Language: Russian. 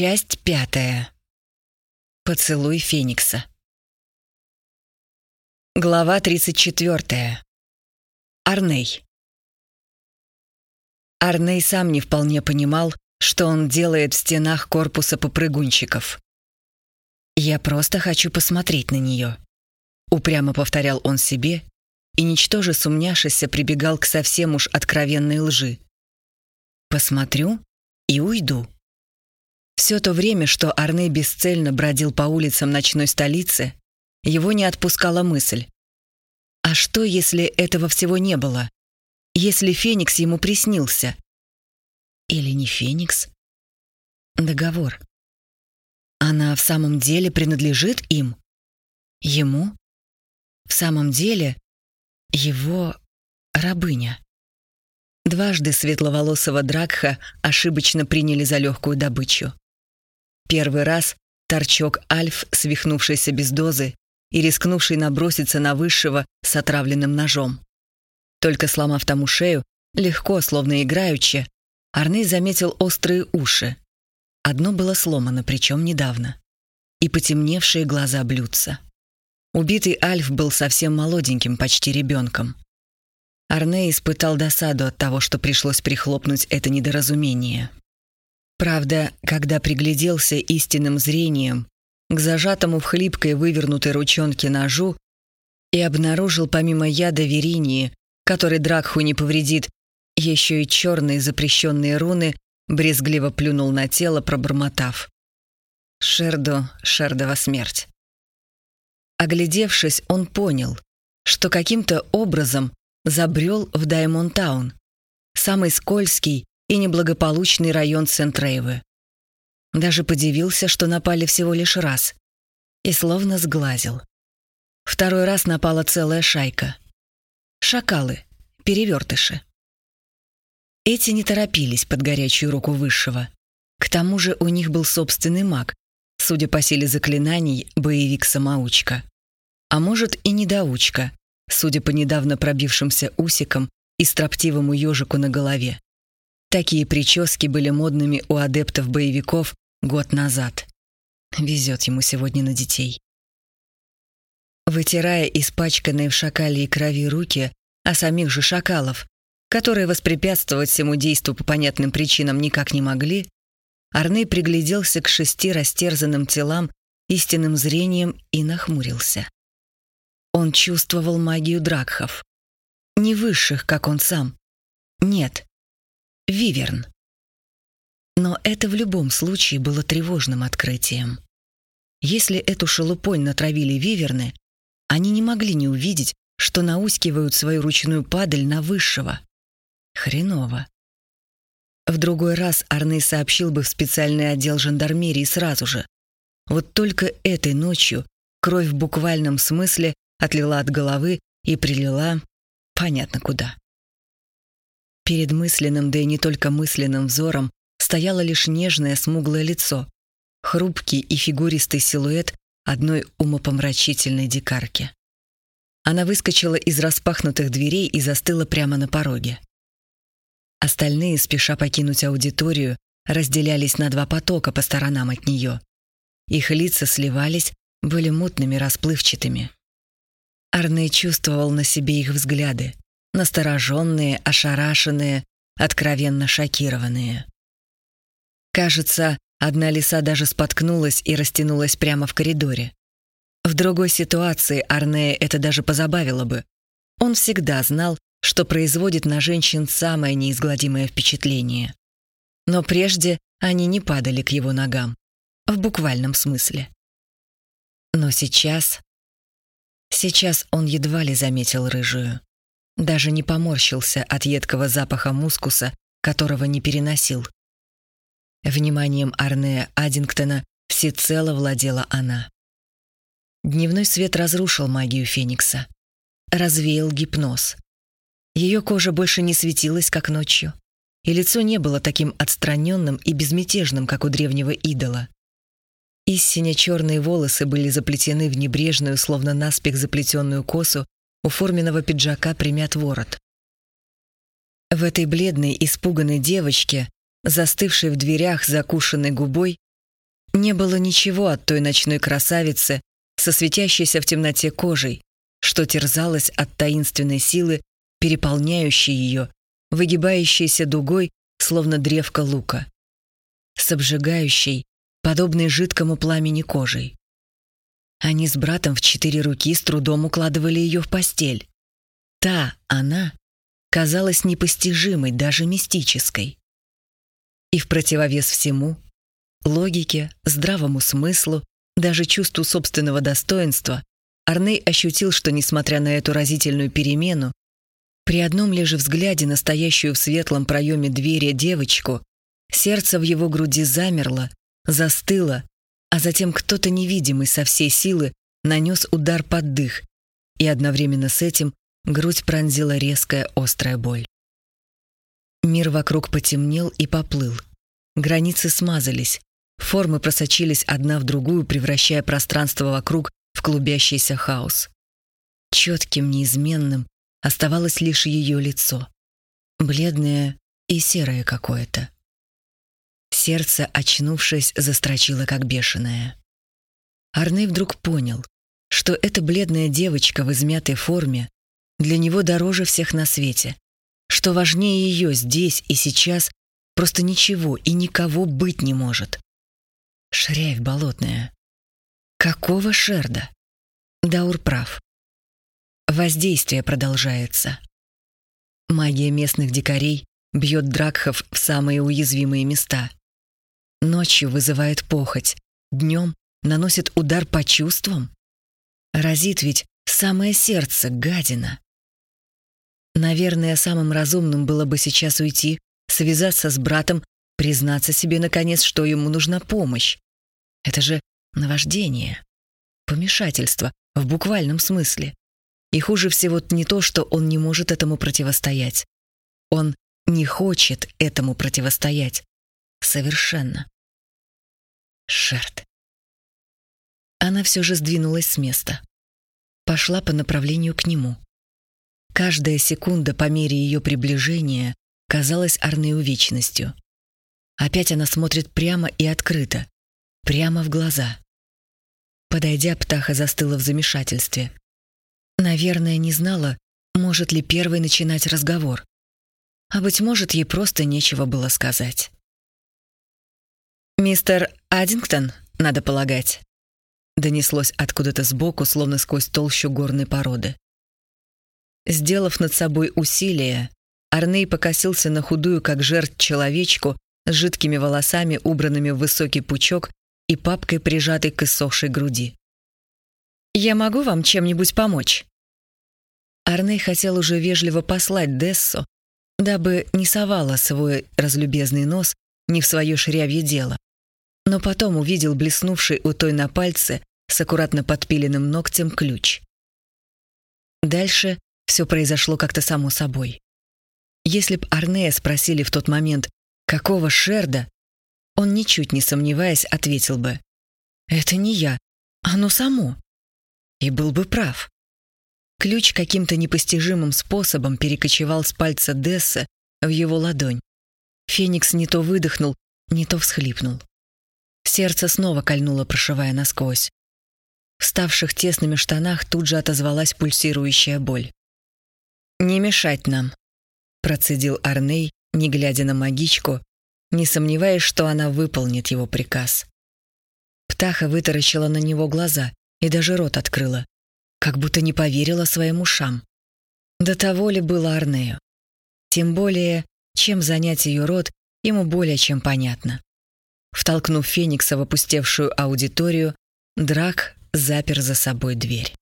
Часть пятая. Поцелуй Феникса. Глава 34. Арней. Арней сам не вполне понимал, что он делает в стенах корпуса попрыгунчиков. «Я просто хочу посмотреть на нее», — упрямо повторял он себе, и, ничтоже сумняшися, прибегал к совсем уж откровенной лжи. «Посмотрю и уйду». Все то время, что Арне бесцельно бродил по улицам ночной столицы, его не отпускала мысль. А что, если этого всего не было? Если Феникс ему приснился? Или не Феникс? Договор. Она в самом деле принадлежит им? Ему? В самом деле его рабыня. Дважды светловолосого Дракха ошибочно приняли за легкую добычу. Первый раз торчок Альф, свихнувшийся без дозы и рискнувший наброситься на высшего с отравленным ножом. Только сломав тому шею, легко, словно играючи, Арней заметил острые уши. Одно было сломано, причем недавно. И потемневшие глаза блюдца. Убитый Альф был совсем молоденьким, почти ребенком. Арне испытал досаду от того, что пришлось прихлопнуть это недоразумение. Правда, когда пригляделся истинным зрением к зажатому в хлипкой вывернутой ручонке ножу и обнаружил помимо яда веринии, который Дракху не повредит, еще и черные запрещенные руны, брезгливо плюнул на тело, пробормотав. Шерду, Шердова смерть. Оглядевшись, он понял, что каким-то образом забрел в Даймонтаун, самый скользкий и неблагополучный район Сент-Рейвы. Даже подивился, что напали всего лишь раз. И словно сглазил. Второй раз напала целая шайка. Шакалы, перевертыши. Эти не торопились под горячую руку Высшего. К тому же у них был собственный маг, судя по силе заклинаний, боевик-самоучка. А может и недоучка, судя по недавно пробившимся усикам и строптивому ежику на голове. Такие прически были модными у адептов-боевиков год назад. Везет ему сегодня на детей. Вытирая испачканные в шакале и крови руки, а самих же шакалов, которые воспрепятствовать всему действу по понятным причинам никак не могли, Арней пригляделся к шести растерзанным телам истинным зрением и нахмурился. Он чувствовал магию дракхов. Не высших, как он сам. Нет, Виверн. Но это в любом случае было тревожным открытием. Если эту шелупонь натравили виверны, они не могли не увидеть, что наускивают свою ручную падаль на высшего. Хреново. В другой раз Арней сообщил бы в специальный отдел жандармерии сразу же. Вот только этой ночью кровь в буквальном смысле отлила от головы и прилила понятно куда. Перед мысленным, да и не только мысленным взором стояло лишь нежное смуглое лицо, хрупкий и фигуристый силуэт одной умопомрачительной дикарки. Она выскочила из распахнутых дверей и застыла прямо на пороге. Остальные, спеша покинуть аудиторию, разделялись на два потока по сторонам от нее. Их лица сливались, были мутными, расплывчатыми. Арне чувствовал на себе их взгляды настороженные, ошарашенные, откровенно шокированные. Кажется, одна лиса даже споткнулась и растянулась прямо в коридоре. В другой ситуации Арнея это даже позабавило бы. Он всегда знал, что производит на женщин самое неизгладимое впечатление. Но прежде они не падали к его ногам. В буквальном смысле. Но сейчас... Сейчас он едва ли заметил рыжую. Даже не поморщился от едкого запаха мускуса, которого не переносил. Вниманием Арнея Аддингтона всецело владела она. Дневной свет разрушил магию Феникса. Развеял гипноз. Ее кожа больше не светилась, как ночью. И лицо не было таким отстраненным и безмятежным, как у древнего идола. Истинно черные волосы были заплетены в небрежную, словно наспех заплетенную косу, у форменного пиджака примят ворот. В этой бледной, испуганной девочке, застывшей в дверях закушенной губой, Не было ничего от той ночной красавицы со светящейся в темноте кожей, что терзалась от таинственной силы, переполняющей ее, выгибающейся дугой, словно древко лука, с обжигающей, подобной жидкому пламени кожей. Они с братом в четыре руки с трудом укладывали ее в постель. Та, она, казалась непостижимой, даже мистической. И в противовес всему, логике, здравому смыслу, даже чувству собственного достоинства, Арней ощутил, что, несмотря на эту разительную перемену, при одном лишь взгляде на стоящую в светлом проеме двери девочку, сердце в его груди замерло, застыло, а затем кто-то невидимый со всей силы нанес удар под дых, и одновременно с этим грудь пронзила резкая острая боль. Мир вокруг потемнел и поплыл. Границы смазались, формы просочились одна в другую, превращая пространство вокруг в клубящийся хаос. Четким, неизменным оставалось лишь ее лицо. Бледное и серое какое-то. Сердце, очнувшись, застрочило как бешеное. Арней вдруг понял, что эта бледная девочка в измятой форме для него дороже всех на свете, что важнее ее здесь и сейчас просто ничего и никого быть не может. Шряев болотная. Какого шерда? Даур прав. Воздействие продолжается. Магия местных дикарей бьет дракхов в самые уязвимые места. Ночью вызывает похоть, днем наносит удар по чувствам. Разит ведь самое сердце, гадина. Наверное, самым разумным было бы сейчас уйти, связаться с братом, признаться себе, наконец, что ему нужна помощь. Это же наваждение, помешательство в буквальном смысле. И хуже всего не то, что он не может этому противостоять. Он не хочет этому противостоять. Совершенно. Шерт. Она все же сдвинулась с места. Пошла по направлению к нему. Каждая секунда по мере ее приближения казалась Арнею вечностью. Опять она смотрит прямо и открыто, прямо в глаза. Подойдя, птаха застыла в замешательстве. Наверное, не знала, может ли первой начинать разговор. А быть может, ей просто нечего было сказать. «Мистер Аддингтон, надо полагать», донеслось откуда-то сбоку, словно сквозь толщу горной породы. Сделав над собой усилие, Арней покосился на худую, как жертв, человечку с жидкими волосами, убранными в высокий пучок и папкой, прижатой к иссохшей груди. «Я могу вам чем-нибудь помочь?» Арней хотел уже вежливо послать Дессу, дабы не совала свой разлюбезный нос не в свое шрявье дело но потом увидел блеснувший у той на пальце с аккуратно подпиленным ногтем ключ. Дальше все произошло как-то само собой. Если б Арнея спросили в тот момент, какого Шерда, он, ничуть не сомневаясь, ответил бы «Это не я, оно само». И был бы прав. Ключ каким-то непостижимым способом перекочевал с пальца Десса в его ладонь. Феникс не то выдохнул, не то всхлипнул. Сердце снова кольнуло, прошивая насквозь. В ставших тесными штанах тут же отозвалась пульсирующая боль. «Не мешать нам», — процедил Арней, не глядя на магичку, не сомневаясь, что она выполнит его приказ. Птаха вытаращила на него глаза и даже рот открыла, как будто не поверила своим ушам. До того ли было Арнею? Тем более, чем занять ее рот, ему более чем понятно. Втолкнув Феникса в опустевшую аудиторию, Драк запер за собой дверь.